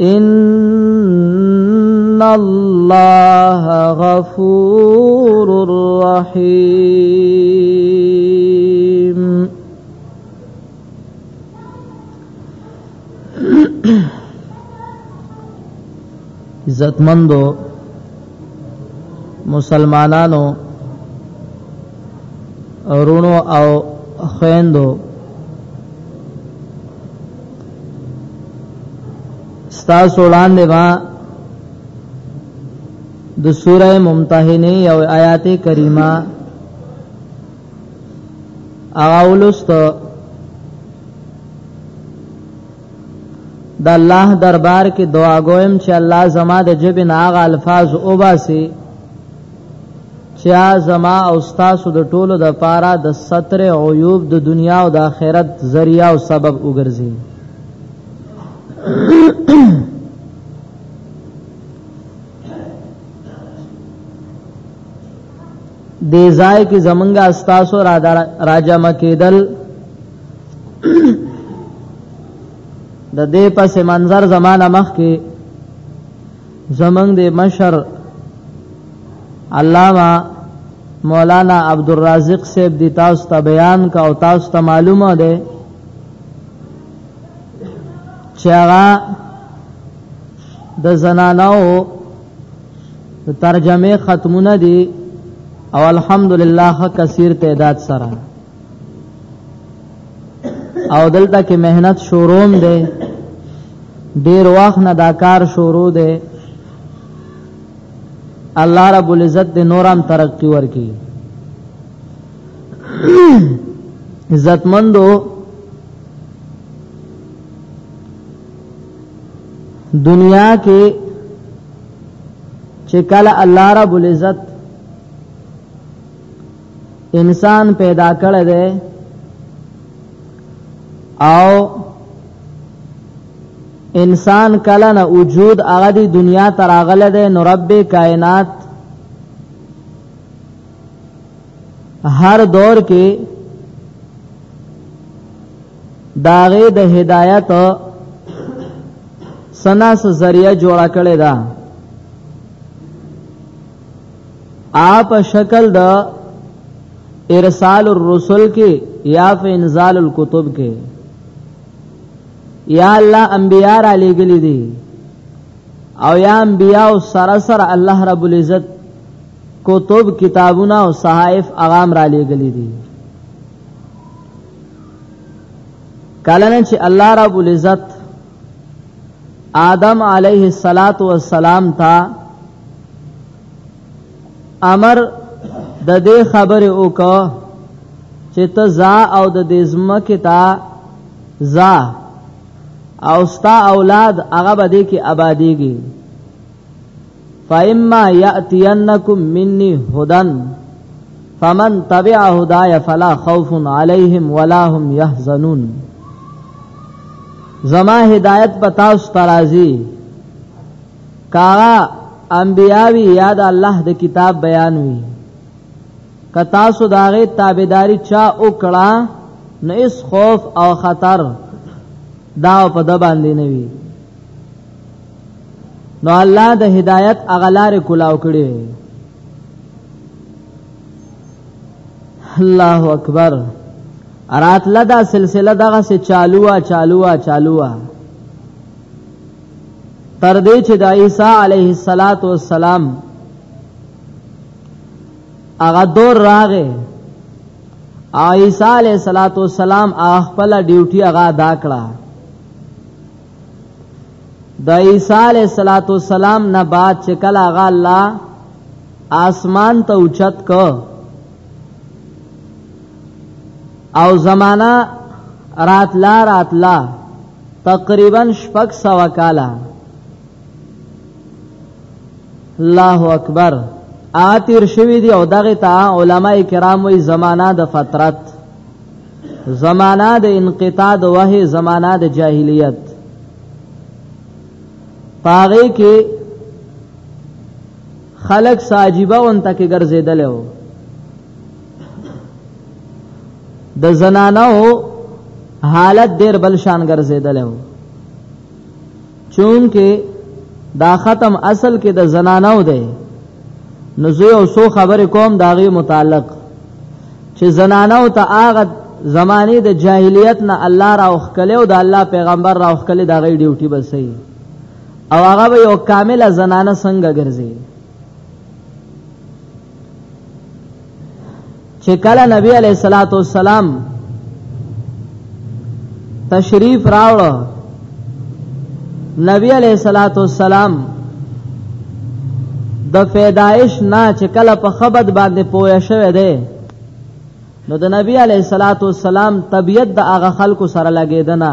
ان الله غفور رحيم عزتمندو مسلمانانو ورونو او خويندو ستاسو وړاندې ما د سوره ممتحنه یو آیات کریمه اولست د الله دربار کې دعا کوم چې الله زما د جبن هغه الفاظ وباسي چا زما او تاسو د ټولو د پاره د ستر عیوب د دنیا او د آخرت ذریعہ او سبب وګرځي د ځای کې زمونږ استاسو را راجم کېدل د دې پس منظر زمانہ مخ کې زمنګ د مشر علامه مولانا عبدالرازق صاحب دی تاسو ته بیان کا او تاسو ته معلومه ده چې هغه د زنانو ترجمه ختمونه دي او الحمدلله کثیر تعداد سره او دلته کې مهنت شوروم دی ډیر وخت نه دا کار شروع دی الله رب العزت دې نورم ترقی ورکړي عزتمندو دنیا کې چې کله الله رب العزت انسان پیدا کړی دی او انسان کله نه وجود هغه دی دنیا ته راغلی دی نو رب کائنات هر دور کې داغه د هدایت سناس ذریعہ جوړه کړی ده دا آپ شکل دا ارسال الرسل کې یا په انزال الكتب کې یا الله انبیاء را لګلی دي او یا انبیاء سره سره الله رب العزت کتب کتابونه او صحائف اغام را لګلی دي کله نه چې الله رب العزت آدم علیه الصلاۃ والسلام ته امر د دې خبره وکړه چې ته زا او د دې زمکه تا زا او ستا اولاد هغه به دې کې آبادیږي فإما يأتينكم مني هدى فمن تبع هدايا فلا خوف عليهم ولا هم يحزنون زما هدایت پتا استرازی کاغه انبیاوی یا د الله د کتاب بیان وی که تاسو داغه تابعداري چا وکړه نو اس خوف او خطر دا په د باندې نه وی نو الله د هدایت اغلار کولاو کړي الله اکبر راتله دا سلسله دغه سه چالو چالو چالو تر دې چې د عیسی علیه الصلاۃ والسلام هغه دور راغې عیسی علیه الصلاۃ والسلام خپل ډیوټي هغه ادا کړه د عیسی علیه الصلاۃ والسلام نه بعد چې کله هغه الله آسمان ته اوچت کو او زمانہ راتلا راتلا تقریبا شپږ سو کاله الله اکبر آتیر شوی دی او دغه ته علما کرام وی زمانہ د فترت زمانہ د انقطاع د وه زمانہ د جاهلیت پاره کې خلق ساجيبه اون تک ګرځیدل وو د زنانو حالت ډیر بل شان ګرځیدل و چونکه دا ختم اصل کې د زنانو دی نو زه یو څو خبرې کوم داغي متعلق چې زنانو ته هغه زمانه د جاهلیت نه الله را وخکله او د الله پیغمبر را وخکله دا غي ډیوټي بسې او هغه یو کامله زنانه څنګه ګرځي چې کله نبی علیہ الصلوۃ والسلام تشریف راوړ نبی علیہ الصلوۃ والسلام د پیدایش نه چې کله په خبد باندې پوه شوه دی نو د نبی علیہ الصلوۃ والسلام طبیعت د هغه خلکو سره لګیدنه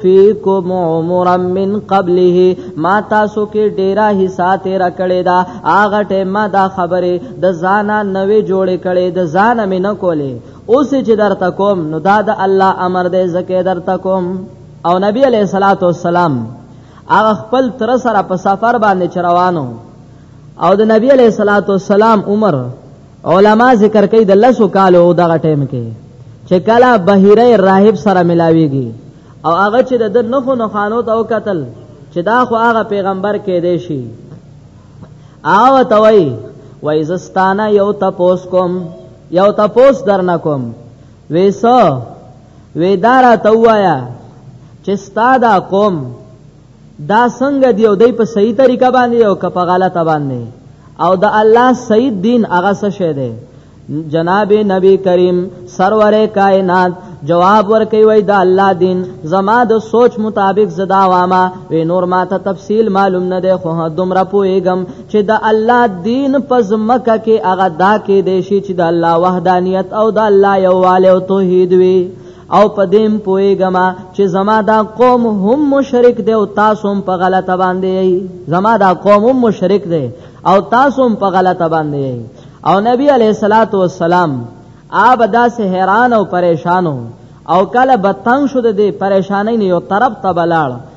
فیکم عمرا من قبله ما تاسو کې ډیره حصہ تیر کړی دا اغه ټیمه دا خبره د زانا نوې جوړ کړي د زانا مې نه کولې اوس چې درته کوم نو دا د الله امر دی زکه درته کوم او نبی علیہ الصلات والسلام هغه خپل تر سره په سفر باندې چروانو او د نبی علیہ الصلات والسلام عمر علما ذکر کوي د لسو کالو او دغه ټیم کې چې کله بهیره راهب سره ملاويږي او هغه چې د نخو نخانو ته وکتل چې دا خو هغه پیغمبر کې دی شي او توي وای زستانه یو تپوس کوم یو تپوس درنه کوم وېسو وېدارا توایا چې ستاده قوم دا څنګه دی او دای په صحیح طریقه باندې او که په غلطه باندې او د الله صحیح دین هغه څه شه دی جناب نبی کریم سرور کائنات جواب ورکوي وای دا الله دین زما د سوچ مطابق زدا واما وی نور ما ته تفصیل معلوم نه دی خو دومره پوېګم چې د الله دین پز مکه کې هغه دا کې دیشي چې د الله وحدانیت او د الله یواله او توحید وی او پدیم پویګما چې زما دا قوم هم مشرک دی او تاسو هم په غلطه باندې یی زما دا قوم هم مشرک دی او تاسو هم په غلطه باندې یی او نبی علیہ الصلات والسلام آب داسې حیران او پریشانو او کله به تنگ شو د دې پریشانۍ نه یو طرف ته بلاړ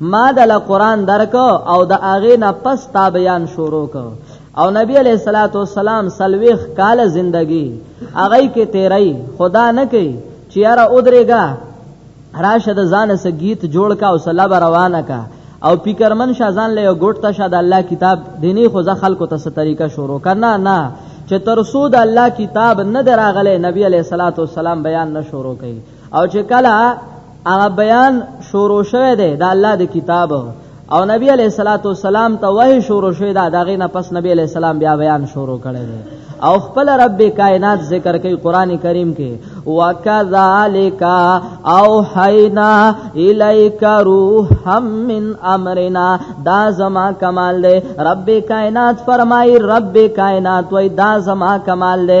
ما دل قران درک او د اغه نه پس تا بیان شروع کو او نبی علیہ الصلات والسلام سلويخ کال زندگی اغه کې تیرای خدا نه کوي چې یاره اودريګا راشه د ځان سره گیت جوړ کا او صلب روانه کا او پیکرمن شازان له ګټ ته شاد الله کتاب دیني خو ځ خلکو ته ست طریقه شروع کرنا نه چې تر سود الله کتاب نه دراغله نبی علیہ الصلات والسلام بیان نه شروع کړي او چې کله هغه بیان شروع شوه دی د الله د کتاب او نبی علیہ الصلوۃ والسلام ته وحی شروع شوه دا دغه نه پس نبی علیہ السلام بیا بیان شروع کړی دی او خپل رب کائنات ذکر کوي قران کریم کې وکذالک او حینا الیک روحم من امرنا دا زما کمال دی رب کائنات فرمای رب کائنات وای دا زما کمال دی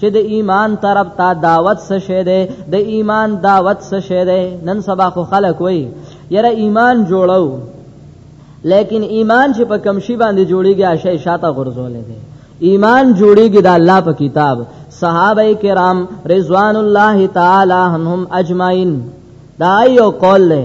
چې د ایمان طرف ته دعوت څه شه ده د ایمان دعوت څه شه ده نن سبا خو خلک وای یره ایمان جوړو لیکن ایمان چې په کم شي باندې جوړیږي شی شاته غرزولې ده ایمان جوړیږي د الله په کتاب صحابه کرام رضوان الله تعالی عنهم اجمعین دا یو قول له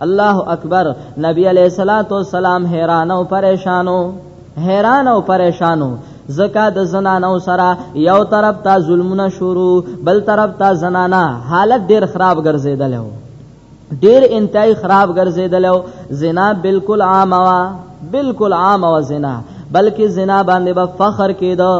الله اکبر نبی علیہ الصلات والسلام حیران او پریشانو حیران او پریشانو زکا د زنانو سره یو طرف ته ظلمونه شروع بل طرف ته زنانا حالت ډیر خراب ګرځیدل هو ډیر انتهای خراب ګرځیدل هو زنا بالکل عام وا بالکل عام وا زنا بلکې زنا باندې به با فخر کېدو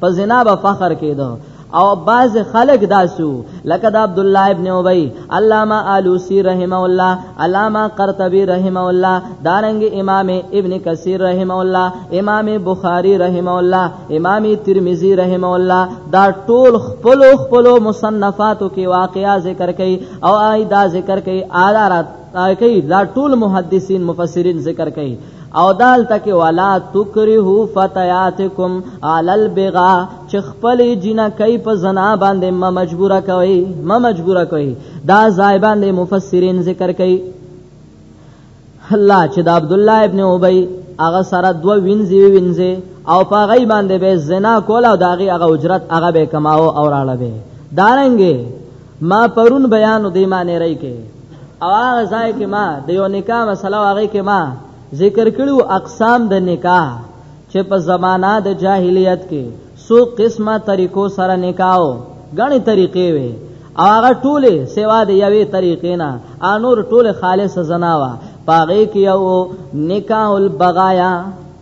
په زنا به فخر کېدو او باز خلق داسو لکه د عبد الله ابن ابي علامه الوسی رحم الله علامه قرطبي رحم الله دارنګ امام ابن کثیر رحم الله امام بخاری رحم الله امام ترمذی رحم الله دا ټول خپل خپل مصنفاتو کې واقعا ذکر کوي او آی دا ذکر کوي آدارات کوي دا ټول محدثین مفسرین ذکر کوي او دالته کې ولا تکرهو فتياتکم علی البغا چې خپل جنکې په زنا باندې ما مجبوره کوي ما مجبوره کوي دا ځای باندې مفسرین ذکر کوي الله چې د عبد الله ابن ابي هغه سره دوه وینځي وینځي او په غي باندې به زنا کول او داغي هغه اجرت هغه به کماو او راړه به دارنګي ما پرون بیان دی معنی رہی کې او هغه ځای کې ما د یو نکاح مسله هغه کې ما ذکر کړو اقسام د نکاح چې په زمانہ د جاهلیت کې سو قسمه طریقو سره نکاحو غني طریقې وي هغه ټوله سوا د یوې طریقې نه انور ټوله خالص زناوا پاغه کې یو نکاح البغایا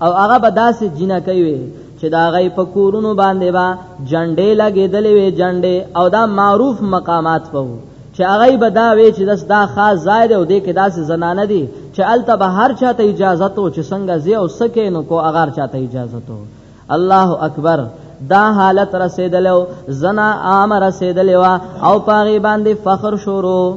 او هغه بداسه جنہ کوي چې دا غي په کورونو باندې با جنډې لګېدلې وي جنډې او دا معروف مقامات په چې هغه به دا وی چې داس دا خاص ځای دی او دې کې داسې زنانه دي چې الته به هر چاته اجازه تو چې څنګه زی او سکه نو کو اگر چاته اجازه تو الله اکبر دا حالت رسیدلو زنا عام رسیدلوا او پاغي باندې فخر شروع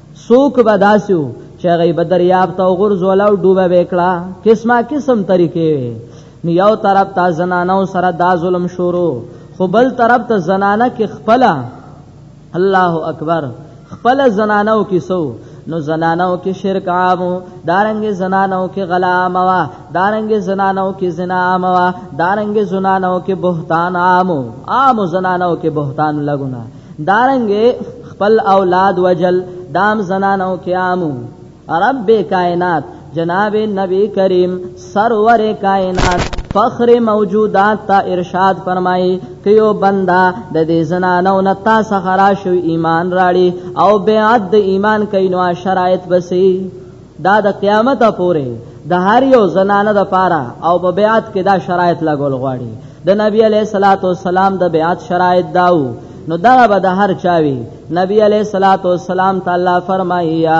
سوک به داسو چې هغه به دریاب ته غورځول او ډوبه وکړه قسمه قسم طریقې وي نو یو طرف ته زنانو سره دا ظلم شروع خو بل طرف ته زنانه کې خپل الله اکبر خپل زنانو کې سو نو زنانو کې شرک عامو دارنګ زنانو کې غلا عاموا دارنګ زنانو کې زنا عاموا دارنګ زنانو کې بهتان عامو عام زنانو کې بهتان لګونه دارنګه خپل اولاد وجل دام زنانو قیامو رب کائنات جناب نبی کریم سرور کائنات فخر موجودات تا ارشاد فرمایي ک یو بندا د دې زنانو نتا سخرا شو ایمان راړي او بیعت د ایمان کینو شرایط بسي دا د قیامت پورې د هر یو زنانه د پاره او په بیعت کې دا شرایط لګول غواړي د نبی علیہ الصلوۃ والسلام د بیعت شرایط داو نو دا به د هر چاوي نبی علیہ الصلوۃ والسلام تعالی فرمایا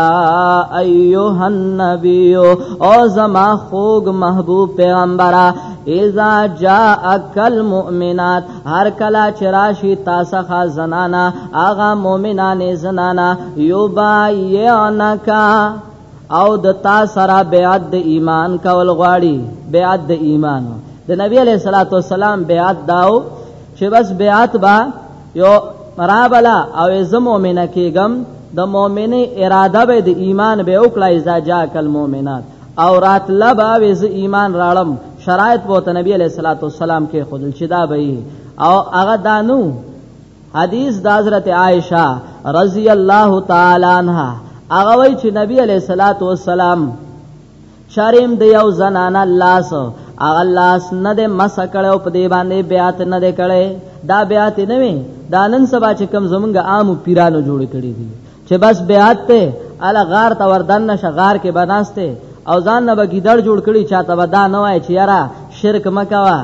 ایها النبی او زما خوګ محبوب پیغمبره اذا جاءک المؤمنات هر کلا چراشی تاسو خا زنانا اغا مومنان زنانا یبایعنکا او د تا سره بیعت د ایمان کول غواړي بیعت د ایمان د نبی علیہ الصلوۃ والسلام بیعت داو چې بس بیعت با یو مرابلا او زم مؤمنه کېګم د مؤمنه اراده به د ایمان به وکړای ځا جا کل مؤمنات او راتله به وې زه ایمان راړم شرایط وو ته نبی علیہ الصلوۃ والسلام کې خودل چې دا به او هغه دانو حدیث د حضرت عائشہ رضی الله تعالی عنها هغه وی چې نبی علیہ الصلوۃ والسلام شرم د یو زنانا لاس هغه لاس نه د مس کړو په دی باندې بیات نه دی کړي دا بیات نه وي دا نن سبا چې کم زمونږ عام پیرانو جوړ کړي دي چې بس بیعت ته ال غار ته وردن نشه غار کې بناسته او ځان نه بګیدړ جوړ کړي چاته ودا نه وای چې یاره شرک مکوا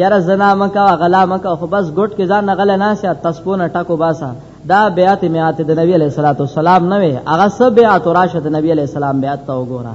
یاره زنا مکوا غلا مکوا خو بس ګټ کې ځان نه غل نه سي تسپونه ټکو باسا دا بیعت میات د نبی علیہ الصلوۃ والسلام نه وي هغه سب بیعت راشد نبی علیہ السلام بیعت تا وګوره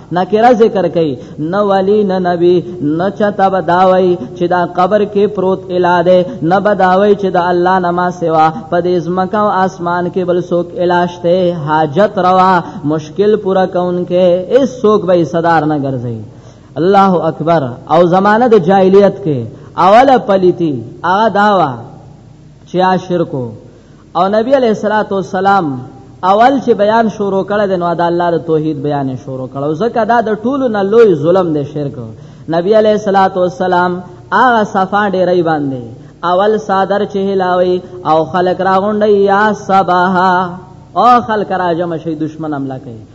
نکره ذکر کوي نه ولی نه نبی نه چتا بداوي چې دا قبر کې پروت اله ده نه بداوي چې دا الله نما سوا په دې زمکه او اسمان کې بل څوک الاشته حاجت روا مشکل پورا کون کې اس څوک به صدر نه ګرځي الله اکبر او زمانه د جاهلیت کې اوله پلیتی هغه داوا چې شرکو او نبی علیہ الصلوۃ والسلام اول چې بیان شروع کړه د نو د الله د توحید بیان شروع کړه ځکه دا د ټولو نه لوی ظلم دی شرک نبی علیہ الصلوۃ والسلام هغه صفا ډیرې باندې اول صادر چې هلاوي او خلق راغونډي یا صباح او خلق راجم شي دشمن حمله کوي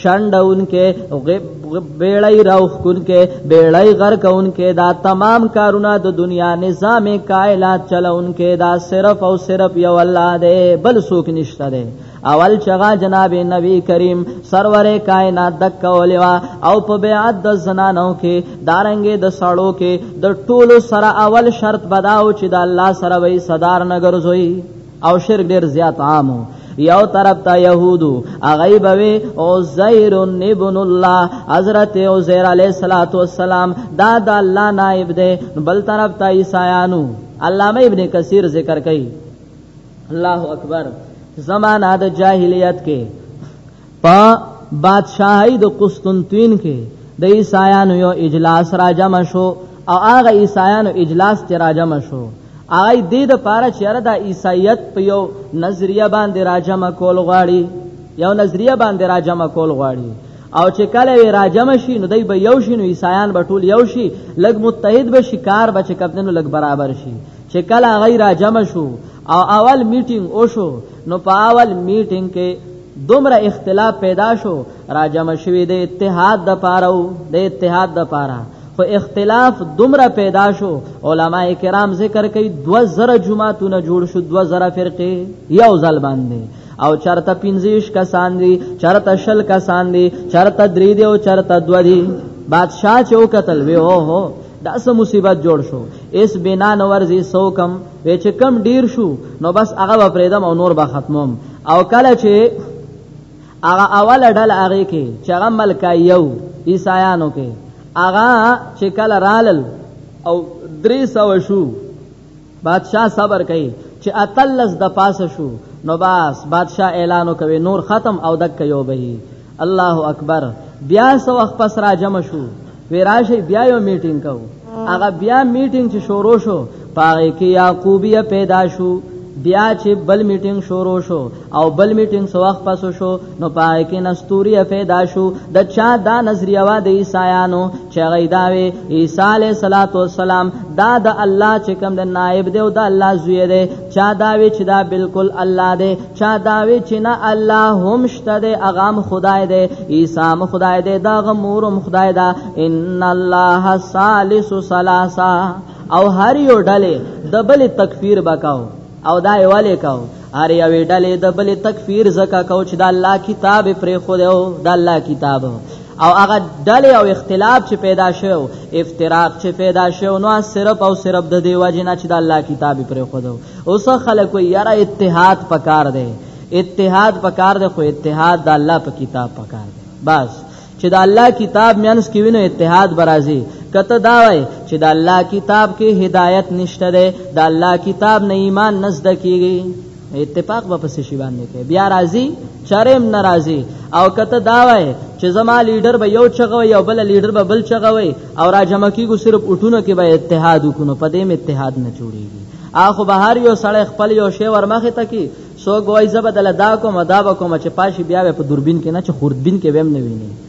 شندون کې بیړی راوخ کن کې بیړی غر کون کې دا تمام کارونه د دنیا نظام کائلات چلون کې دا صرف او صرف یو الله دی بل څوک نشته دی اول چغا جناب نبی کریم سرور کائنات دک کولیوا او په بیعت د زنانو کې دارنګې د سړو کې د ټولو سره اول شرط بداو چې د الله سره وي صدر نګرځوي او شرک ډیر زیات عام یو طرف ته يهودو اغه بوي او زير ابن الله حضرت عزير عليه الصلاه والسلام دا د الله نائب دی بل طرف ته عيسایانو علامه ابن کثیر ذکر کوي الله اکبر زمانہ د جاهلیت کې په بادشاہي د قسطنطین کې د عیسایانو یو اجلاس را جمع شو او هغه عیسایانو اجلاس ته را جمع شو هغه دې د پاره چیرې د عیسایت په یو نظریه باندې را جمع کول غواړي یو نظریه باندې را جمع کول غواړي او چې کله وی را جمع شي نو دوی به یو شي نو عیسایان به ټول یو شي لګ متحد به شکار به چې کپنو لګ برابر شي چې کله غیر را جمع شو او اول میټینګ وشو نو په اول میټینګ کې دومره اختلاف پیدا شو راجم شوی د اتحاد د پاره او د اتحاد د پاره خو اختلاف دومره پیدا شو علما کرام ذکر کوي 2000 جماعتونه جوړ شو 2000 فرقه یو ځل باندې او چرته 15 کسان دي چرته شل کسان دي چرته درې دي او چرته دو دي بادشاہ چوکتل وی او هو دا سه مصیبت جوړ شو اس بنا نورزی سو کم وی چې کم ډیر شو نو بس هغه به پریدم او نور به ختموم او کله چې هغه اول ډل هغه کې چې هغه ملکایو عیسایانو کې هغه چې کله رالل او درې سو شو بادشاہ صبر کوي چې اتلس د پاسه شو نو بس بادشاہ اعلانو کوي نور ختم او دک یو به الله اکبر بیا سو وخت پس را جمع شو وی راشي بیا یو میټینګ کو هغه بیا میټینګ چې شروع شو پاره کې یعقوبیه پیدا شو بیا چې بل میټینګ شروع شو او بل میټینګ سو وخت پس شو نو پاره کې نستوریه پیدا شو د چا دا نظریه وا د عیسایانو چې غیداوي عیسی علیه السلام دا د الله چې کوم د نائب دی او د الله زوی دی چا داوی چې دا بالکل الله دی چا داوی چې نه الله هم شته دی اغام خدای دی عیسی هم خدای دی دا غمور هم خدای دا ان الله ثالث ثلاثه او هر یو ډله د بل تکفیر بکاو او دا یواله کاو هر یو ډله د بل تکفیر زکه کو چې د الله کتاب پرې خو دی او د الله کتاب او هغه ډلې او اختلاف چې پیدا شو افتراق چې پیدا شو نو صرف او صرف د دی وجنه چې د الله کتاب پر خودو اوس خلک یاره اتحاد پکار دی اتحاد پکار دی خو اتحاد د الله په کتاب پکار دی بس چې د الله کتاب میانس کې وینو اتحاد برازي کته دا وای چې د الله کتاب کې هدایت نشته ده د الله کتاب نه ایمان نزد کیږي اتفاق به پس شي باندې کې بیا راضي چرېم ناراضي او کته دا وای چې زما لیډر به یو چغوي او بل لیډر به بل چغوي او راجمه کیږي صرف اټونو کې به اتحاد وکونو په دې اتحاد نه جوړيږي اخو بهر یو سړی خپل یو شی ورمخه تکي سو ګوای زبدل دا کوم دا به کوم چې پاشي بیا په دوربین کې نه چې خوردبین کې ویم نه ویني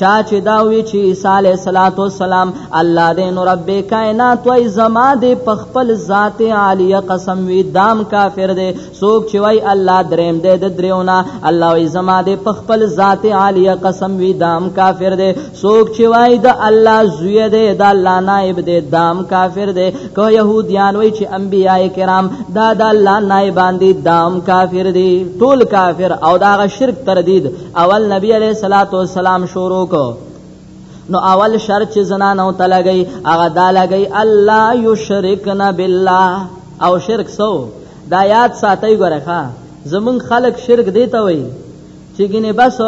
چا چې دا وی چې عیسی علیه الصلاۃ والسلام الله دې نو رب کائنات وای زما دې په خپل ذات عالیه قسم وی دام کافر دې څوک چې وای الله دریم دې د دریونه الله وی زما دې په خپل ذات عالیه قسم وی دام کافر دې څوک چې وای د الله زوی دې د الله نائب دې دام کافر دې کو يهوديان وای چې انبیای کرام دا د الله نائبان دي دام کافر دي ټول کافر او دا شرک تردید اول نبی علیہ الصلوۃ والسلام شروع کو نو اول شرط چې زنانو ته لګي هغه دا لګي الله یشرکن بالله او شرک سو دا یاد ساتي ګره ښا زمون خلق شرک دیتا وای چې ګینه بس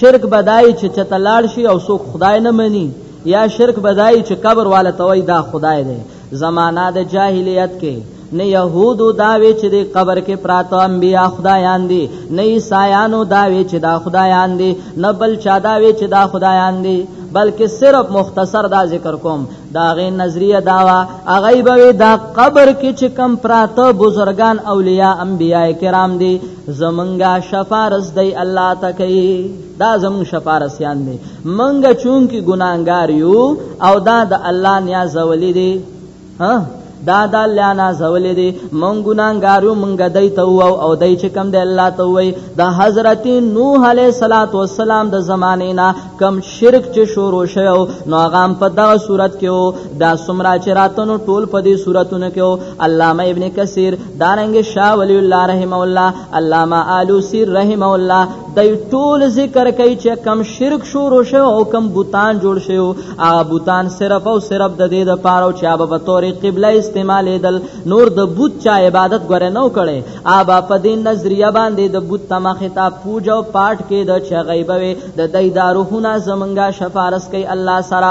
شرک بدای چې چتلاړ شي او سو خدای نه مني یا شرک بدای چې قبر والا توي دا خدای دی زمانہ د جاهلیت کې نه يهودو داوي چې د قبر کې پراته انبیا خدایان دي نه عیسایانو داوي چې دا خدایان دي نه بل چا داوي چې دا خدایان دي بلکې صرف مختصر دا ذکر کوم دا غي نظریه داوا اغه به دا قبر کې چې کم پراته بزرگان اولیاء انبیاء کرام دي زمونږه شفارس دی الله تکي دا زمون شفارس یان دي منګه چون کې ګناګار یو او دا د الله نیاز ولې دي ها دا د الله نازولې دي مونږ ګناګارو مونږ دای ته او او دای چې کم د الله ته وای د حضرت نوح علی صلوات و سلام د زمانه نه کم شرک چې شروع شو نو هغه په دغه صورت کې او دا سمرا چې راتنو ټول په دې صورتونو کې او علامه ابن کثیر دارنګ شاه ولی الله رحم الله علامه الوسی رحم الله دای ټول ذکر کوي چې کم شرک شروع شو او کم بوتان جوړ شو هغه بوتان صرف او صرف د دې د پاره چې هغه په تور قبله استعمال دل نور د بوت چا عبادت غره نه کړي هغه په دې نظریه باندې د بوت تمخه ته پوجا او پاټ کې د چا غیبه د دای داروهونه زمونږه شفارس کوي الله سره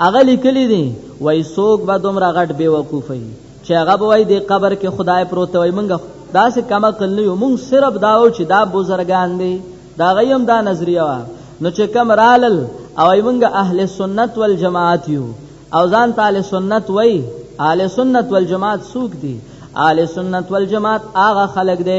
هغه لیکلی دی وای سوق به دومره غټ بی وقوفی چې هغه به وای د قبر کې خدای پروت وای مونږ دا سه کما کل نه یو مونږ صرف داو چې دا بزرګان دی دا غیم دا نظریه وا نو چې کم رالل او مونږ اهل سنت والجماعت یو او ځان تعالی سنت وای اهل سنت والجماعت سوق دی اهل سنت والجماعت هغه خلق دی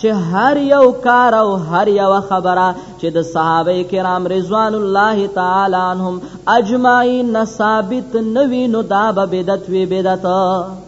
چې هر یو کار او هر یو خبره چې د صحابه کرام رضوان الله تعالی عنهم اجمعین ثابت نوی نو دا به بدعت وی بدعت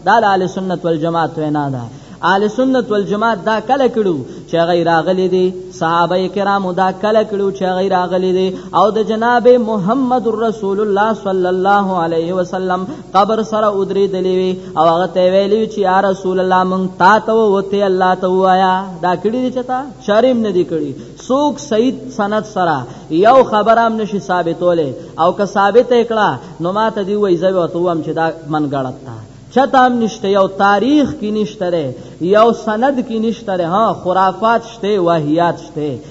دا اهل سنت والجماعت وینا ده اهل سنت والجماعت دا کله کړو چې غیر اغلی دي صحابه کرام دا کله کړو چې غیر اغلی دي او د جناب محمد رسول الله صلی الله علیه وسلم قبر سره ودرې دلی وی او هغه ته ویلی چې یا رسول الله مونږ تا ته وته الله ته وایا دا کړي دي چې تا شرم نه دی کړي سوق سید سند سره یو خبره هم نشي ثابتوله او که ثابت کړه نو ما ته دی وای زوی ته وام چې دا من غلط تا چتام نشته یو تاریخ کې نشته یو سند کې نشته ها خرافات شته واهیات شته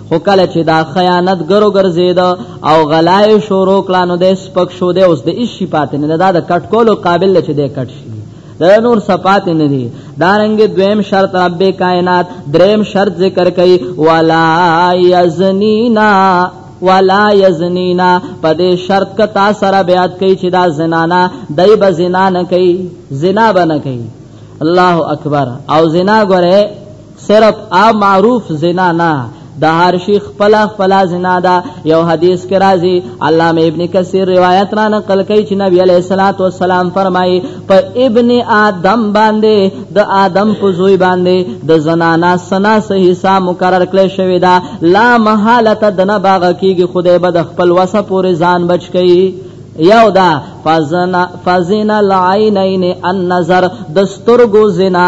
خو کله چې دا خیانت ګرو ګرځید او غلای شروع کلانو د سپک شو د اوس د ایشی پاتې نه دا د کټ کولو قابل چې د کټ شي د نور صفات نه دي دارنګ دویم شرط رب کائنات دریم شرط ذکر کوي ولا یزنینا ولا یزنینا په دې شرط ک تا سره بیات کوي چې دا زنانا دای به زنا نه کوي زنا به نه کوي الله اکبر او زنا ګره صرف ا معروف زنا نه د هر شي خپل خپل زنا ده یو حدیث کې راځي علامه ابن کثیر روایت را نقل کوي چې نبی علیہ الصلات والسلام فرمایي په ابن آدم باندې د آدم په زوی باندې د زنانا سنا صحیح سا مقرر کړی شوی دا لا محاله دنه باغ کیږي خدای به د خپل وسه پورې ځان بچ کړي یو دا فزنا فزنا العینین النظر دسترګو زنا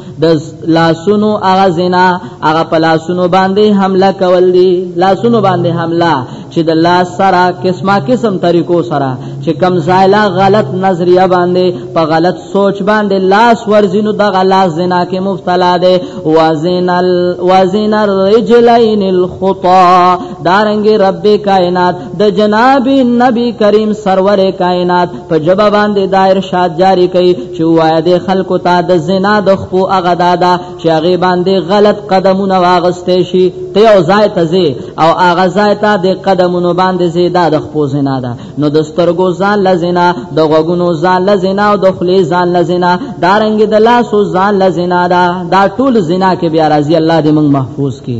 د لاسونو هغه زنا هغه په لاسونو باندې حمله کول دي لاسونو باندې حمله چې د لاس سره قسمه قسم طریقو سره چې کم زایلا غلط نظریه باندې په غلط سوچ باندې لاس ورزینو د غلاس زنا کې مبتلا دي وزن ال وزن الرجلین الخطا دارنګ رب کائنات د جناب نبی کریم سرور کائنات په جبا باندې دا ارشاد جاری کړي چې وای د خلکو ته د زنا د خپو هغه دادا چې هغه باندې غلط قدمونه واغستې شي ته یو ځای ته زی او هغه ځای ته د قدمونو باندې زیاده د خپو زنا ده نو د سترګو ځان لزنا د غوګونو ځان لزنا او د خلی ځان لزنا دارنګ د لاسو ځان لزنا ده دا ټول زنا کې بیا راځي الله دې موږ محفوظ کړي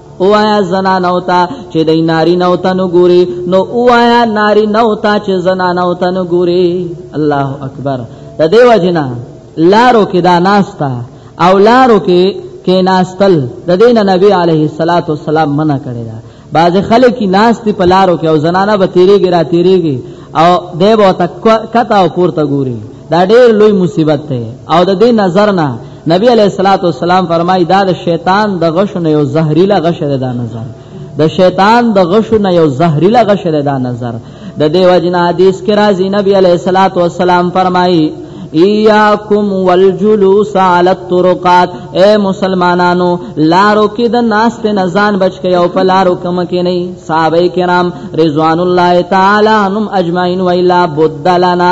اوایا زنان او تا چې د ناری نو تن ګوري نو اوایا ناری نو تا چې زنان او تن ګوري الله اکبر د دیو جنا لارو کې دا ناستا او لارو کې کې ناستل د دین نبی علیه الصلاۃ والسلام منع کړی دا باز خلک کی ناست په لارو کې او زنانه به تیریږي را تیریږي او دیو تک کته او پورته ګوري دا ډېر لوی مصیبت دی او د دې نظر نه نبی علیہ الصلوۃ والسلام فرمایي دا د شیطان د غش نه یو زهريله غش دی دا نظر د شیطان د غش نه یو زهريله غش دی دا نظر د دې وجنا حدیث کې راځي نبی علیہ الصلوۃ والسلام فرمایي ایاکم والجلوس علی الطرقات اے مسلمانانو لارو کې د ناس ته نزان بچ کې او په لارو کم کې نه صحابه کرام رضوان الله تعالی انم اجمعین و الا بدلنا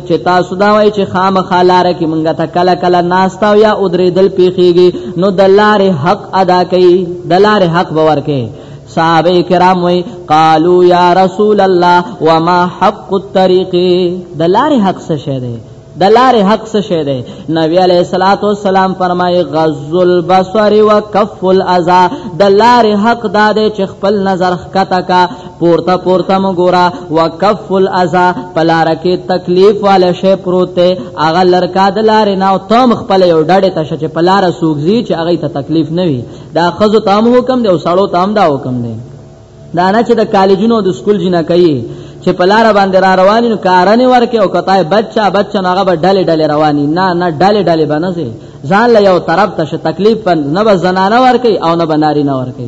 چې تاسو دا وایي چې خامخا لار کې مونږه ته کله کله ناستا یا ودرېدل پیخیږي نو د لارې حق ادا کوي د لارې حق باور کوي صحابه کرام وی قالو یا رسول الله وما حق الطريق د لارې حق څه شه ده د لارې حق څه شه ده نبی علیہ الصلوۃ والسلام فرمای غض البصر وکف الاذى د لارې حق دا ده چې خپل نظر خکتا کا پورته پورته مګورا وکف الاذا پلارکه تکلیف والا شی پروت ته اغه لرکا د لارې نه او تم خپل یو ډډه ته شچ پلار سوګزی چې اغه ته تکلیف نه وي دا خزو تام حکم دی او سړو تام دا حکم دی دا نه چې د کالجونو د سکول جنا کوي چې پلار باندې را رواني نو کارنه ورکه او کتای بچا بچا ناغه به ډلې ډلې رواني نه نه ډلې ډلې بنځي ځان له یو طرف ته تکلیف نه به زنانه ورکه او نه بناري نه ورکه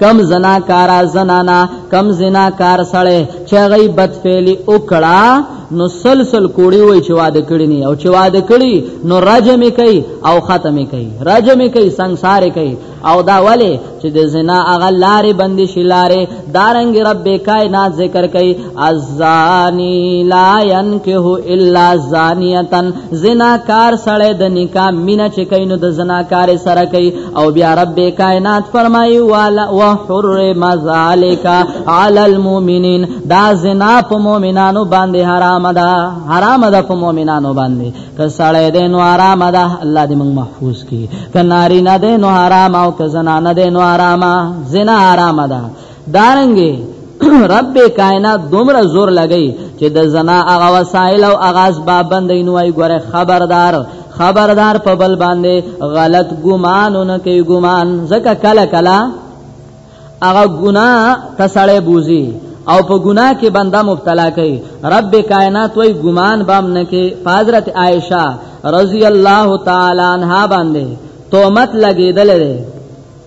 کم زناکارا زنانا کم زناکار سړی چې غي بد فعلی وکړه نو سلسل کوړی وای چې واده کړی نه او چې واده کړی نو رجم کوي او ختم کوي رجم کوي ਸੰسار کوي او دا ولی چې د زنا هغه لارې بندي شي لارې دارنګ رب کائنات ذکر کوي الزانی لا ينکه الا زانیتن زناکار سړی د نکاح مینا چې کینو د زناکار سره کوي او بیا رب کائنات فرمایي والا وحرم ذالک علی المؤمنین دا زنا په مؤمنانو باندې حرام ده حرام ده په مؤمنانو باندې که سړی دې نو حرام ده الله دې موږ محفوظ کړي که ناری نه دې نو حرام او که زنا نه دې نو حرام زنا حرام ده دارنګي رب کائنات دومره زور لګی چې د زنا هغه وسایل او هغه اسباب باندې نوای ګوره خبردار خبردار په بل باندې غلط ګمان نه کوي ګمان زکه کله کله هغه ګنا تسړې بوزي او په ګناه کې بنده مبتلا کوي رب کائنات وای ګمان بام نه کې حضرت عائشہ رضی الله تعالی عنها باندې تومت لګیدل لري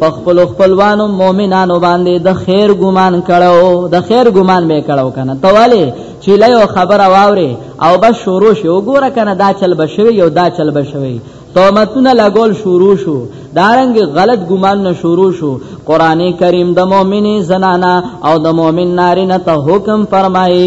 په خپل خپلوانو مؤمنانو باندې د خیر ګمان کړو د خیر ګمان به کړو کنه تواله چې له خبره واوري او بس شروع شي وګوره کنه دا چل بشوي یو دا چل بشوي تومتونه لګول شروع شو دارنګ غلط ګمان نه شروع شو قران کریم د مؤمنې زنانا او د مؤمن نارینه ته حکم فرمایي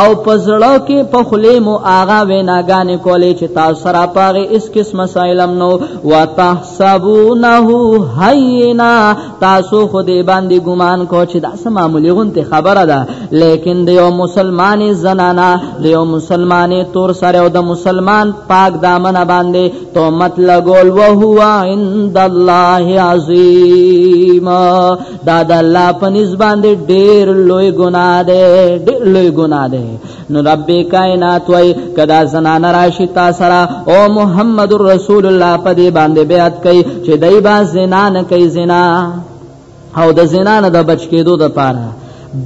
او پزړه کې په خلی مو آغا ویناګانې کولې چې تاسو سره پاغه اس کس مسائلم نو وتحسبونه هینا تاسو خو دې باندې ګمان کو چې دا سم معمولی غونته خبره ده لیکن د یو مسلمان زنانا د یو مسلمان تور سره او د مسلمان پاک دامن باندې تومت لګول او هو عند الله عظیم دا د الله په نسبان دی ډیر لوی ګناه دی ډیر لوی ګناه دی نو رب کائنات وای کدا زنان راشی تا سرا او محمد رسول الله په دې باندې بیعت کوي چې دای با زنا نه کوي زنا او د زنا نه د بچ کېدو د پاره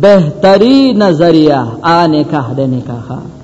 بهتري نظریه آ نکاح د نکاح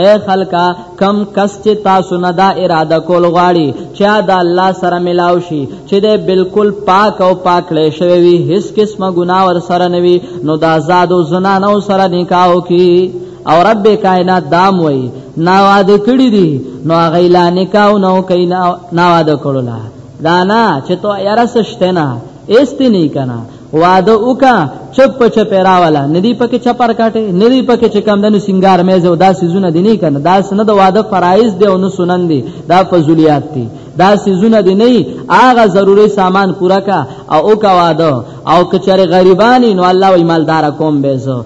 اے خلکا کم کس چې تاسو نه دا اراده کول غواړي چې دا الله سره ملاو شي چې دې بالکل پاک او پاک لې شوی وي هیڅ قسمه ګناه ور سره نه وي نو دا زاد او زنانو سره نکاح کی او رب کائنات دام وای نا واده کړی دي نو غیلا نکاح نو کینا نا واده کړل دا نه چې تو یاره سشته نه ایست نه کنا واده وکا چپ چپ راواله ندی پکې چپر کاټه ندی پکې چې کم دنو سنگار میز او دا سيزونه دی نه کنه دا سند واده فرایز دی او نو سنن دی دا فضولیات دی دا سيزونه دی نه هغه ضروري سامان پورا کا او وکا واده او کچره غریبانی نو الله وی مالدار کوم به زه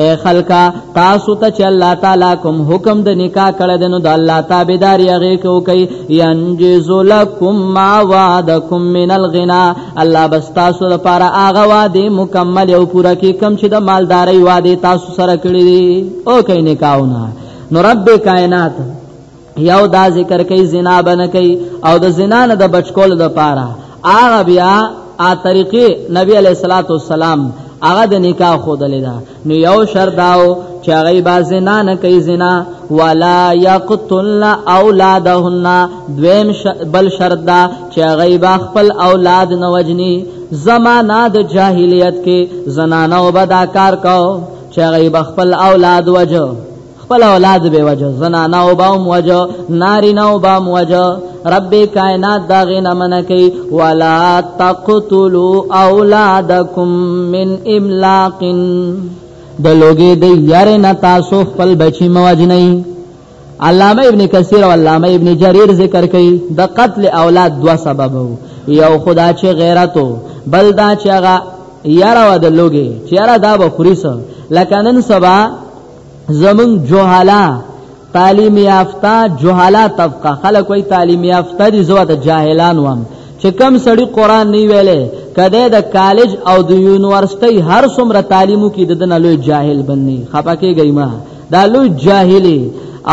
اے خلقا تاسو ته چې الله تعالی کوم حکم د نکاح کړه دنو د الله تابعداري هغه کو کوي ينجز لكم ما وعدكم من الغنا الله بس تاسو لپاره هغه وعده مکمل او پوره کی کم چې د مالداري وعده تاسو سره کړی دي او کوي نکاحونه نو رب کائنات یو دا ذکر کوي زنا بنه کوي او د زنا نه د بچکول د پاره هغه بیا ا طریقې نبی علیہ الصلوۃ والسلام هغه د نکاح خودلې دا نو یو شرط داو چې هغه با زنا نه کوي زنا ولا یقتلن اولادهن دویم ش... بل شرط دا چې هغه با خپل اولاد نه وجني زمانہ د جاهلیت کې زنانه وبدا کار کو چې هغه با خپل اولاد وجو خپل اولاد به وجه زنانا او بام وجه نارینا او بام وجه رب کائنات دا غینا من کوي ولا تقتلوا اولادکم من املاق د لوګي د یار نه تاسو خپل بچی موجنه علامه ابن کثیر او علامه ابن جریر ذکر کوي د قتل اولاد دوا سبب یو خدا چې غیرتو بل دا چې هغه یاره و د لوګي چې یاره دا به خوري سره لکه نن سبا زمون جوهلا تعلیم یافته جوهلا طبقه خلک وای تعلیم یافته دي زو ته جاهلان وام چې کم سړی قران نه ویلې کده د کالج او د یونیورسيټي هر څومره تعلیمو کې د دنه لوی جاهل بنني خپکه گئی ما دا لوی جاهلی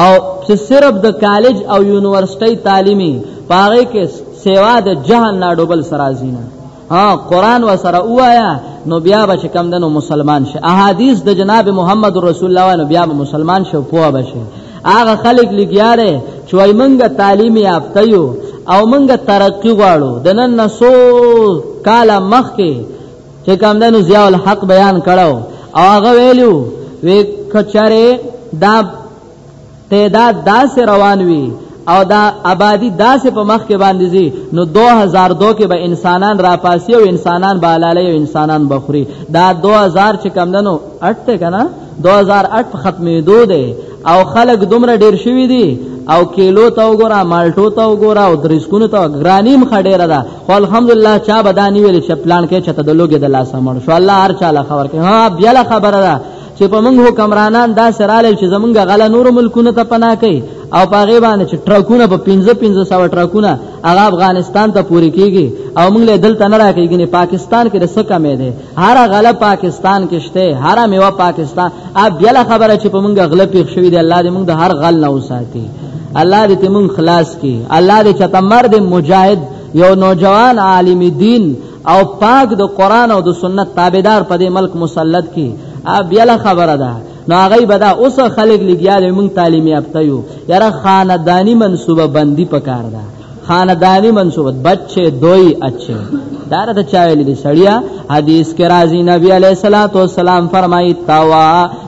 او چې صرف د کالج او یونیورسيټي تعلیمي پاره کې سیوا د جهان ناډوبل سرازینه ها قران وسره وایا نو بیا به کم دنو مسلمان شي احادیث د جناب محمد رسول الله نو بیا به مسلمان شي پوه بشي هغه خلک لګیاره چې وای منګه تعلیم یافته یو او منګه ترقی غواړو د نن نسو کاله مخکې چې کم دنو ضیاء الحق بیان کړو او هغه ویلو وی کچره دا تعداد داسې روان وي او دا آبادی داسې په مخ کې باندې زی نو 2002 کې به انسانان راپاسی او انسانان به حلالي او انسانان بخوري دا 2000 چې کم دنو 8 ته کنه 2008 ختمې دوه دی او خلک دومره ډیر شوی دی او کیلو ته وګوره مالټو ته وګوره او درسکونو ته ګرانیم خډیره ده خو الحمدلله چا بدانی ویل چې پلان کې چته د لوګي د لاسه مړ شو الله هر چاله خبر کې ها بیا خبره ده چې په موږ حکمرانان دا سراله چې زمونږ غلا نور ملکونه ته پناه کوي او په غي باندې چې ټرکونه په 15 1500 ټرکونه هغه افغانستان ته پوري کیږي او موږ له دلته نه راکېږي نه پاکستان کې د څه کمې ده هر غلا پاکستان کې شته هر میوه پاکستان ا بیا خبره چې په موږ غلا پیښ شوې ده الله دې موږ د هر غل نه وساتي الله دې موږ خلاص کړي الله دې چې تمر دې مجاهد یو نوجوان عالم دین او پاک د قران او د سنت تابعدار په دې ملک مسلط کی ا بیا له خبره ده نو هغه به دا اوس خلک لګیا دي مونږ تعلیم یافته یو یاره خاندانی منسوبه بندي پکار ده خاندانی منسوبت بچه دوی اچھے دار ته چا ویل دي سړیا حدیث کې راځي نبی علیہ الصلوۃ والسلام فرمایي توا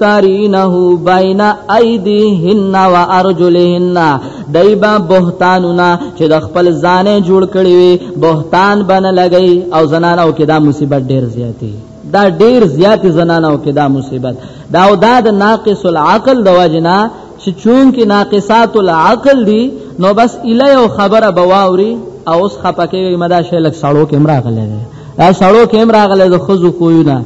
ترینه بین ایدیهن و ارجلهن دایبا بهتانونه چې د خپل ځانې جوړ کړي وي بهتان بن لګي او زنانو کې دا مصیبت ډیر زیاتی دا ډیر زیات زنانو کې دا مصیبت دا او دا د ناقص العقل د وجنا چې چون کې ناقصات العقل دي نو بس اله او خبره بواوري او اوس خپکه مدا شلک سړو کې امراغله ده سړو کې امراغله د خزو کوینا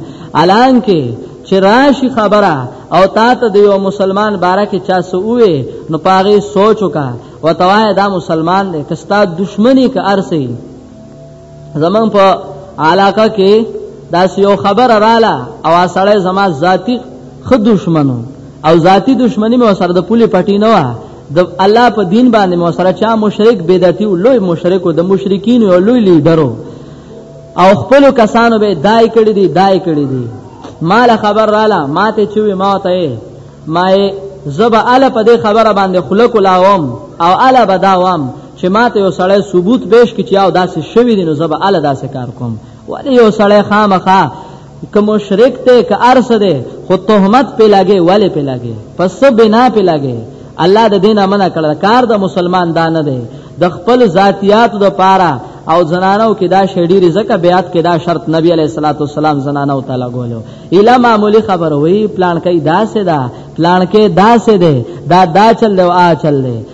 الان کې چې راشي خبره او تا ته د یو مسلمان باره کې چا سوې نو پاغي سوچ وکا وتوای دا مسلمان دی کستا دشمنی که ارسي زمون په علاقه کې دا یو خبر رااله او سړی زما ذاتی خود دشمنو او ذاتی دشمنی مې سره د پولی پټی نه و د الله په دین باندې مو سره چا مشرک بدعتي او لوی مشرک او د مشرکین او لوی لیډرو او خپل کسانو به دای کړی دی دای کړی دی مال خبر رااله ماته چوي ماته ما زبا اله په دې خبره باندې خلق لاوم او اله بداوم چې ماته یو سړی ثبوت پیش کړي او داسې شوی دی نو زبا اله داسې کار کوم ولی یو سړی خامخا که مشرک ته که ارس ده خو تهمت په لاګه والے په لاګه پس بنا په لاګه الله د دینه منع کړل کار د مسلمان دا نه دی د خپل ذاتیات د پاره او زنانو کې دا شډی رزق بیات کې دا شرط نبی علیہ الصلوۃ والسلام زنانو تعالی ګولو اله معمولی خبر وی پلان کې دا سه دا پلان کې دا سه ده دا دا چل دی او آ چل دی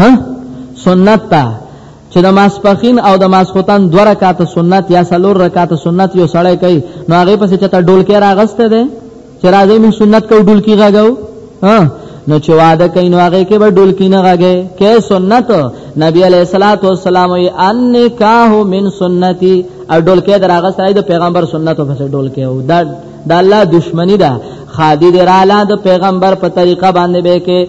ها سنت ته چې د ماسپخین او د ماسخوتن دوه رکعات سنت یا څلور رکعات سنت یو سړی کوي نو هغه پس چې ته ډول کې راغسته ده چې راځي موږ سنت کو ډول کې غاګو ها نو چې واده کین نو هغه کې به ډول کې نه غاګه کې سنت نبی علیہ الصلات والسلام ای ان نکاح من سنتی او ډول کې دراغه سره د پیغمبر سنتو پس ډول کې او دا د الله دشمنی ده خادی دی رااله د پیغمبر په طریقه باندې به کې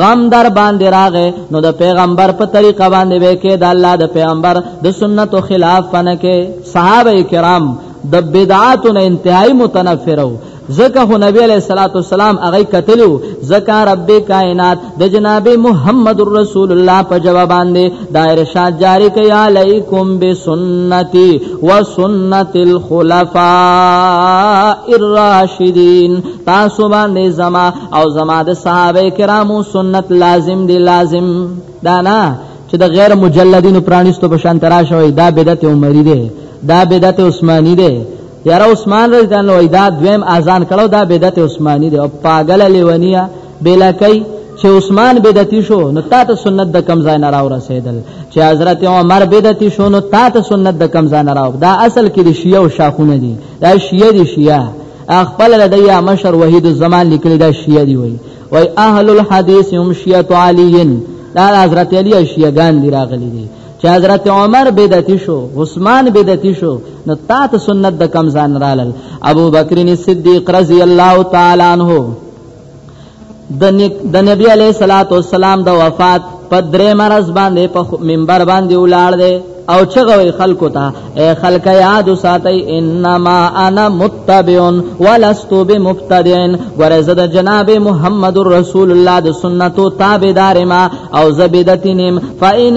غم در باندې راغې نو د پیغمبر په طریقه باندې به کې د الله د پیغمبر د سنتو خلاف پنه کې صحابه کرام د بدعاتو نه انتهایی متنفرو زکه هو نبی علیہ الصلوۃ والسلام هغه کتلو زکه رب کائنات د جناب محمد رسول الله په جواب باندې دا ارشاد جاری کوي علیکم بسنتی و سنت الخلفاء الراشدین تاسو باندې زما او زما د صحابه کرامو سنت لازم دی لازم دا نه چې د غیر مجلدینو پرانیستو په شان ترا شوی دا بدعت عمری دی دا بدعت عثماني دی یاره عثمان رضی الله عنه دا دویم اذان کړو دا بدعت عثماني دی او پاگل لیونیا بلا کوي چې عثمان بدعتي شو نو تا ته سنت د کم ځای نه راو رسیدل چې حضرت عمر بدعتي شو نو تا ته سنت د کم ځای نه راو دا اصل کې د شیعه او شاخونه دي دا شیعه دي شیعه خپل لدیا مشر وحید الزمان لیکل دا شیعه دی وای وای اهل الحدیث هم شیعه علی دا حضرت علی شیعه ګان دی راغلی دي چې حضرت عمر بدعتي شو عثمان بدعتي شو نو تا ته سنت د کم ځان رالل ابو بکر صدیق رضی الله تعالی عنہ د نبی علی صلوات والسلام د وفات په درې مرز باندې په منبر باندې ولاړ دی او چغوي خلکو ته اے خلک یاد ساتي انما انا متبعون ولست بمبتدعين ورز د جناب محمد رسول الله د سنتو تابعدار ما او زبیدتینم فإن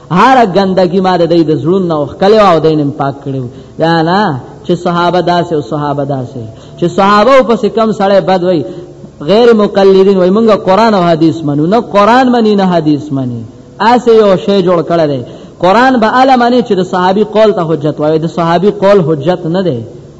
هر ګندګي ما د دې د زړونو نه وکړې او د نیم پاک کړو دا نه چې صحابه داسې او صحابه داسې چې صحابه په کم سړی بد وای غیر مقلدین وای مونږه قران او حدیث منو نه قران منی نه حدیث منی اسه یو شی جوړ کړل دی قران به اعلی معنی چې د صحابي قول ته حجت وای د صحابي قول حجت نه دی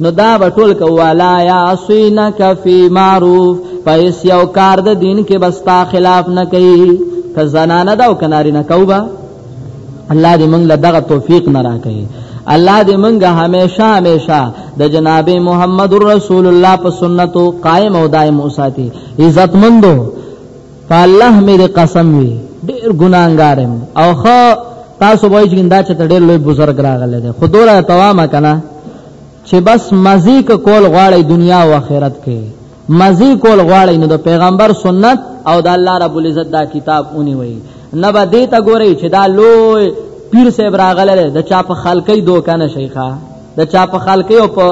نو دا بټول کوالا یا سینک فی معروف پیس یو کار د دین کې بستا خلاف نه کوي که زنانه دا او کناری نه کوبا الله دې موږ له دغه توفیق نه راکړي الله دې موږ همیشه همیشه د جناب محمد رسول الله په سنتو قائم او دائم اوساتي عزت مندو په الله مې د قسم وي ډېر ګناګارم او خو تاسو وایي چې دا چې ډېر لوی بزرګ راغله ده خو دوره توامه کنه چې بس مزي ک کول غواړي دنیا او آخرت کې مزي کول غواړي نو د پیغمبر سنت او د الله رب العزت دا کتاب اونې وایي نه به دې ته ګوري چې دا لوی پیر صاحب راغله ده چا په خلکې دوکانه شیخه د چا په خلکې او په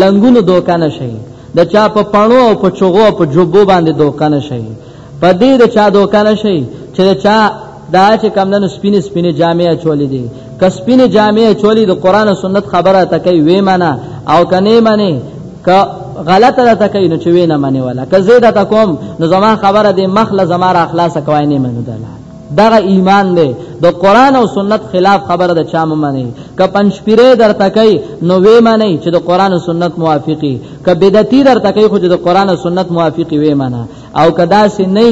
لنګونو دوکه نه شي د چا په پانو او په چوغو او په جوبو باندې دوکه نه شي په دې د چا دوکه نه شي چې د چا دا چې کمندونو سپینې سپینې جامې چولې دي که سپینې جامې چولې د قران او سنت خبره تکي وې معنا او کني معنی که غلطه ده تکي نو چې وې نه معنی ولا که زیاده تکوم نو زما خبره دې مخله زما را اخلاص کوي نه منو دلته دغه ایمان دی د قران او سنت خلاف خبره ده چا ممنه ک پنځپیره در تکای نو وې معنی چې د قران او سنت موافقي ک بدعتي در تکای خو د قران او سنت موافقي وې معنی او کدا سي نه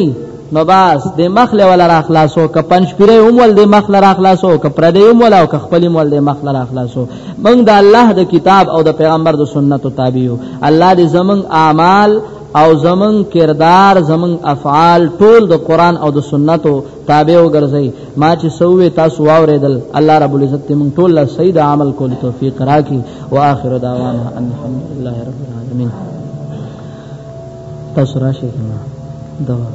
نو باس د مخله ولا را خلاصو ک پنځپیره هم ول د مخله را خلاصو ک پر دې هم ولا او ک خپل هم ول د مخله را خلاصو موږ د الله د کتاب او د پیغمبر د سنت تابعو الله دې زمنګ اعمال او زمون کردار زمون افعال ټول د قران او د سنتو تابع وګرځي ما چې سوې تاسو واوریدل الله رب العزت موږ ټول له سید عمل کول توفیق راکړي واخر دعوانا ان الحمد لله رب العالمین تاسو راشي کما دوا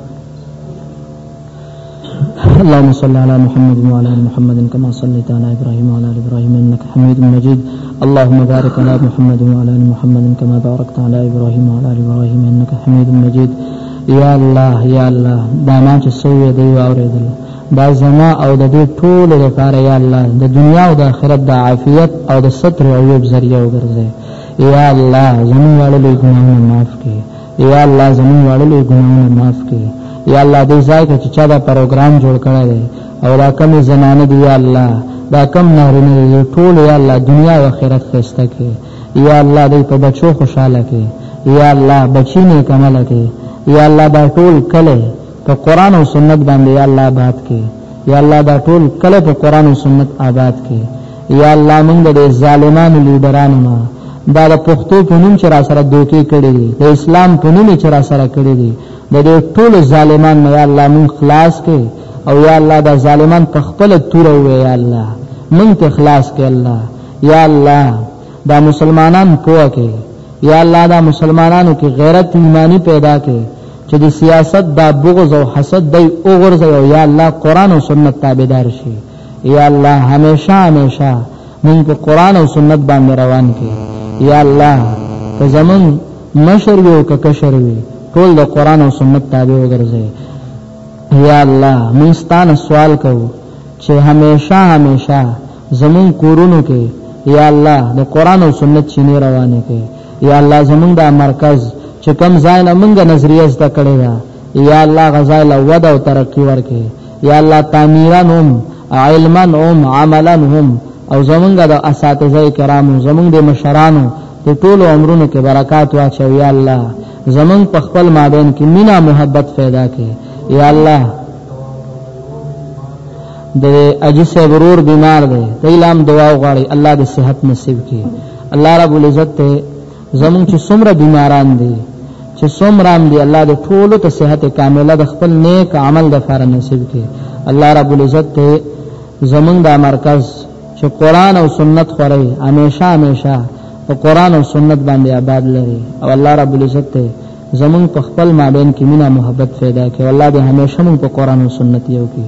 اللهم صل على محمد وعلى ال محمد كما صليت على ابراهيم وعلى ال ابراهيم انك حميد مجيد اللهم بارك على محمد وعلى ال محمد كما باركت على ابراهيم وعلى ال ابراهيم انك حميد مجيد يا الله يا الله دا ما چې سوي دی واورېدل دا زما او د دې ټول لپاره یا الله د دنیا او د آخرت د عافیت او د ستر او یوب ذریعہ وګرځي یا الله زموږ له ګناهونو معاف کړي یا الله زمون واړه لوی ګناونه معاف کړي یا الله دې ځای کې چې چا دا پروګرام جوړ کړی دی او دا کم زنانه دی یا الله دا کم نارینه دی ټول یا الله دنیا او آخرت خسته کړي یا الله دې په بچو خوشاله کړي یا الله بچی نه کمل کړي یا الله دا ټول کله په قران او سنت باندې یا الله بات کړي یا الله دا ټول کله په قران او سنت آباد کې یا الله موږ د ظالمانو لیډرانو نه دا د پښتو په نوم چې را سره دوکې کړې دي د اسلام په نوم چې را سره کړې دي د دې ټول ظالمان نه یا الله موږ خلاص کې او یا الله دا ظالمان په خپل تور وې یا الله موږ ته خلاص کې الله یا الله دا مسلمانان پوهه کې یا الله دا مسلمانانو کې غیرت ایمانی پیدا کې چې د سیاست دا بغض او حسد دی او غرزه او یا الله قران او سنت تابعدار شي یا الله همیشه همیشه مونږ په قران او سنت باندې روان کې یا الله که زمون مشر یو که کشر وي ټول د قران او سنت تابع وګرځي یا الله مونږ ستانه سوال کوو چې همیشه همیشه زمون کورونو کې یا الله د قران او سنت چینه روانه کې یا الله زمونږ دا مرکز چې کم ځای نه مونږ نظریه زده کړې ده یا الله غزای له وده او ترقی ورکې یا الله تعمیران هم علما هم عملا هم او زمونږ د اساتذه کرامو زمونږ د مشرانو د ټولو عمرونو کې برکات واچو یا الله زمونږ په خپل مابین کې مینا محبت پیدا کړي یا الله د اجي صاحب ورور بیمار دی ته لام دعا وغواړي الله دې صحت نصیب کړي الله رب العزت ته زمون چې څومره بیماران دي چې څومره هم دي الله دې ټول ته صحت کامله د خپل نیک عمل د فار نصیب کړي الله رب العزت ته زمون دا مرکز چې قران او سنت خوري همیشه همیشه په قران او سنت باندې آباد لري او الله رب العزت ته زمون په خپل مابین کې مینا محبت پیدا کړي الله دې همیشه مون په قران او سنت یو کړي